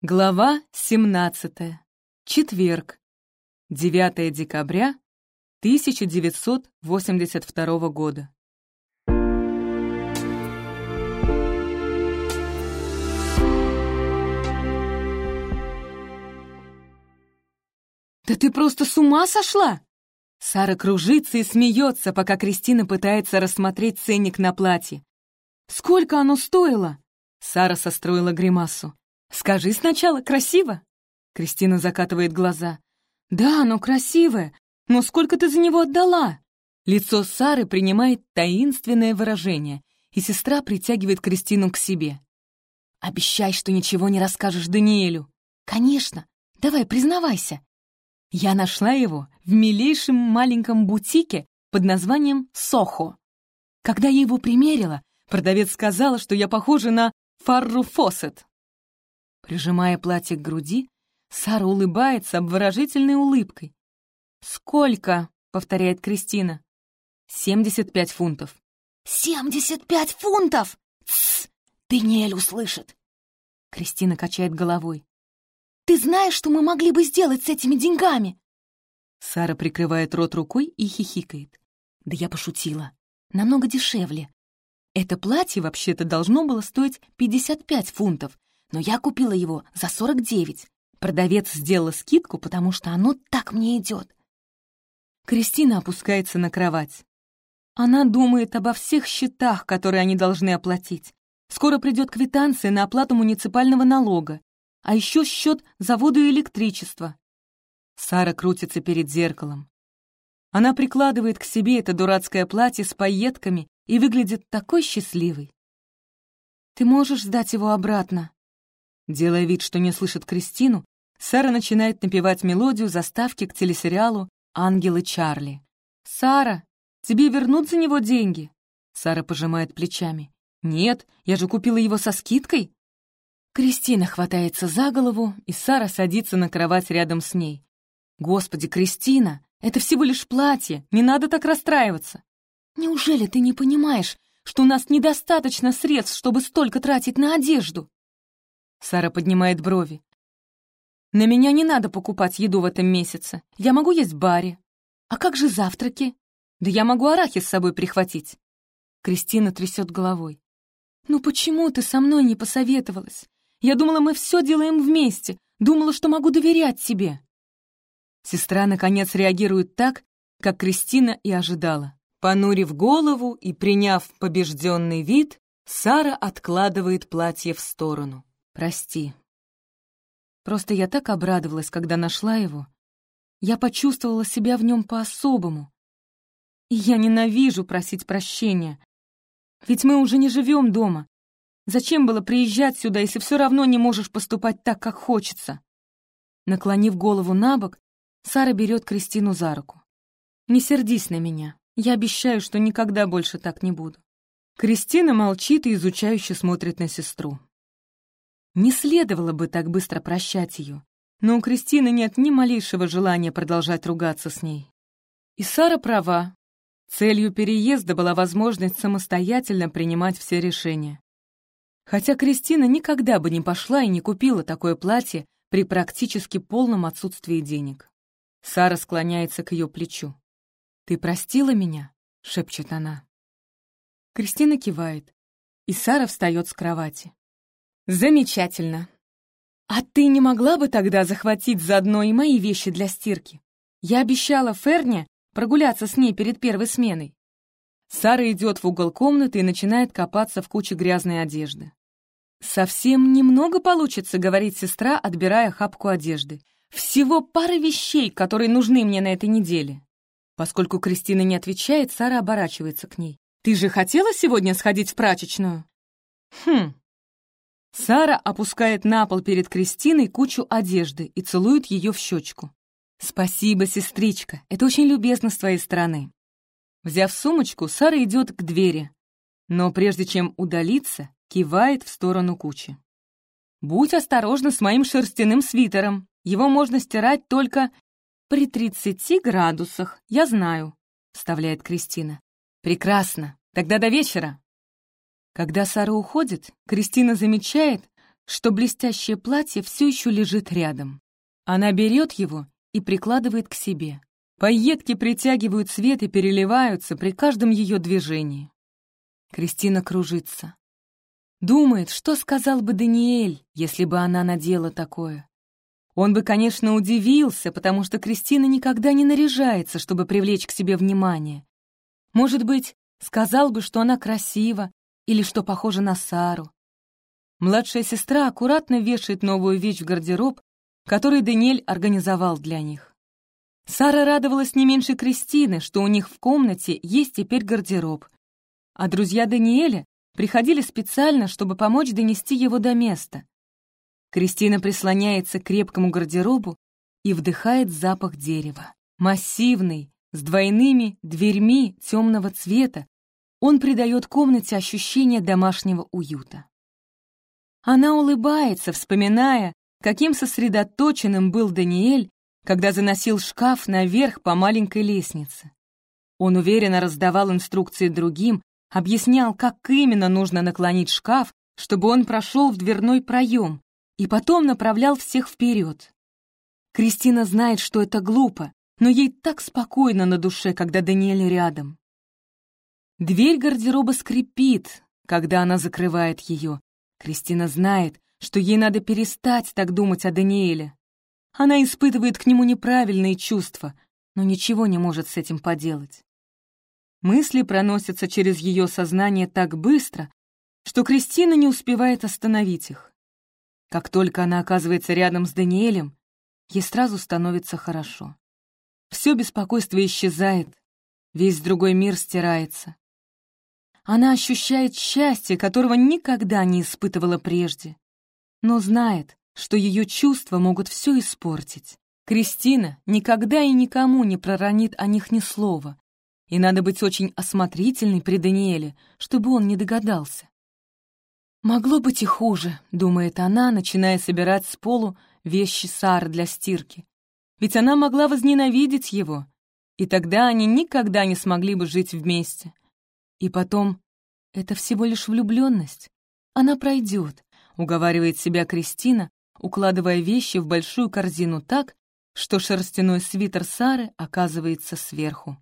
Глава 17. Четверг. 9 декабря 1982 года. «Да ты просто с ума сошла!» Сара кружится и смеется, пока Кристина пытается рассмотреть ценник на платье. «Сколько оно стоило?» Сара состроила гримасу. «Скажи сначала, красиво?» Кристина закатывает глаза. «Да, оно красивое, но сколько ты за него отдала?» Лицо Сары принимает таинственное выражение, и сестра притягивает Кристину к себе. «Обещай, что ничего не расскажешь Даниэлю». «Конечно. Давай, признавайся». Я нашла его в милейшем маленьком бутике под названием «Сохо». Когда я его примерила, продавец сказала, что я похожа на Фарру Фоссет. Прижимая платье к груди, Сара улыбается обворожительной улыбкой. «Сколько?» — повторяет Кристина. «Семьдесят пять фунтов». «Семьдесят пять фунтов! Тссс! Даниэль услышит!» Кристина качает головой. «Ты знаешь, что мы могли бы сделать с этими деньгами?» Сара прикрывает рот рукой и хихикает. «Да я пошутила. Намного дешевле. Это платье вообще-то должно было стоить 55 фунтов, но я купила его за 49. Продавец сделала скидку, потому что оно так мне идет. Кристина опускается на кровать. Она думает обо всех счетах, которые они должны оплатить. Скоро придет квитанция на оплату муниципального налога, а еще счет за воду и электричество. Сара крутится перед зеркалом. Она прикладывает к себе это дурацкое платье с пайетками и выглядит такой счастливой. «Ты можешь сдать его обратно?» Делая вид, что не слышит Кристину, Сара начинает напевать мелодию заставки к телесериалу «Ангелы Чарли». «Сара, тебе вернут за него деньги?» Сара пожимает плечами. «Нет, я же купила его со скидкой». Кристина хватается за голову, и Сара садится на кровать рядом с ней. «Господи, Кристина, это всего лишь платье, не надо так расстраиваться. Неужели ты не понимаешь, что у нас недостаточно средств, чтобы столько тратить на одежду?» Сара поднимает брови. «На меня не надо покупать еду в этом месяце. Я могу есть в баре. А как же завтраки? Да я могу арахис с собой прихватить». Кристина трясет головой. «Ну почему ты со мной не посоветовалась? Я думала, мы все делаем вместе. Думала, что могу доверять тебе». Сестра, наконец, реагирует так, как Кристина и ожидала. Понурив голову и приняв побежденный вид, Сара откладывает платье в сторону. Прости. Просто я так обрадовалась, когда нашла его. Я почувствовала себя в нем по-особому. И я ненавижу просить прощения. Ведь мы уже не живем дома. Зачем было приезжать сюда, если все равно не можешь поступать так, как хочется? Наклонив голову на бок, Сара берет Кристину за руку. «Не сердись на меня. Я обещаю, что никогда больше так не буду». Кристина молчит и изучающе смотрит на сестру. Не следовало бы так быстро прощать ее, но у Кристины нет ни малейшего желания продолжать ругаться с ней. И Сара права. Целью переезда была возможность самостоятельно принимать все решения. Хотя Кристина никогда бы не пошла и не купила такое платье при практически полном отсутствии денег. Сара склоняется к ее плечу. «Ты простила меня?» — шепчет она. Кристина кивает, и Сара встает с кровати. «Замечательно. А ты не могла бы тогда захватить заодно и мои вещи для стирки? Я обещала Ферне прогуляться с ней перед первой сменой». Сара идет в угол комнаты и начинает копаться в куче грязной одежды. «Совсем немного получится», — говорит сестра, отбирая хапку одежды. «Всего пара вещей, которые нужны мне на этой неделе». Поскольку Кристина не отвечает, Сара оборачивается к ней. «Ты же хотела сегодня сходить в прачечную?» «Хм, Сара опускает на пол перед Кристиной кучу одежды и целует ее в щечку. «Спасибо, сестричка, это очень любезно с твоей стороны». Взяв сумочку, Сара идет к двери, но прежде чем удалиться, кивает в сторону кучи. «Будь осторожна с моим шерстяным свитером. Его можно стирать только при 30 градусах, я знаю», — вставляет Кристина. «Прекрасно. Тогда до вечера». Когда Сара уходит, Кристина замечает, что блестящее платье все еще лежит рядом. Она берет его и прикладывает к себе. Пайетки притягивают свет и переливаются при каждом ее движении. Кристина кружится. Думает, что сказал бы Даниэль, если бы она надела такое. Он бы, конечно, удивился, потому что Кристина никогда не наряжается, чтобы привлечь к себе внимание. Может быть, сказал бы, что она красива или что похожа на Сару. Младшая сестра аккуратно вешает новую вещь в гардероб, который Даниэль организовал для них. Сара радовалась не меньше Кристины, что у них в комнате есть теперь гардероб. А друзья Даниэля приходили специально, чтобы помочь донести его до места. Кристина прислоняется к крепкому гардеробу и вдыхает запах дерева. Массивный, с двойными дверьми темного цвета, он придает комнате ощущение домашнего уюта. Она улыбается, вспоминая, каким сосредоточенным был Даниэль, когда заносил шкаф наверх по маленькой лестнице. Он уверенно раздавал инструкции другим, объяснял, как именно нужно наклонить шкаф, чтобы он прошел в дверной проем, и потом направлял всех вперед. Кристина знает, что это глупо, но ей так спокойно на душе, когда Даниэль рядом. Дверь гардероба скрипит, когда она закрывает ее. Кристина знает, что ей надо перестать так думать о Даниэле. Она испытывает к нему неправильные чувства, но ничего не может с этим поделать. Мысли проносятся через ее сознание так быстро, что Кристина не успевает остановить их. Как только она оказывается рядом с Даниэлем, ей сразу становится хорошо. Все беспокойство исчезает, весь другой мир стирается. Она ощущает счастье, которого никогда не испытывала прежде, но знает, что ее чувства могут все испортить. Кристина никогда и никому не проронит о них ни слова, и надо быть очень осмотрительной при Даниэле, чтобы он не догадался. «Могло быть и хуже», — думает она, начиная собирать с полу вещи Сары для стирки. Ведь она могла возненавидеть его, и тогда они никогда не смогли бы жить вместе. И потом, это всего лишь влюбленность. Она пройдет, уговаривает себя Кристина, укладывая вещи в большую корзину так, что шерстяной свитер Сары оказывается сверху.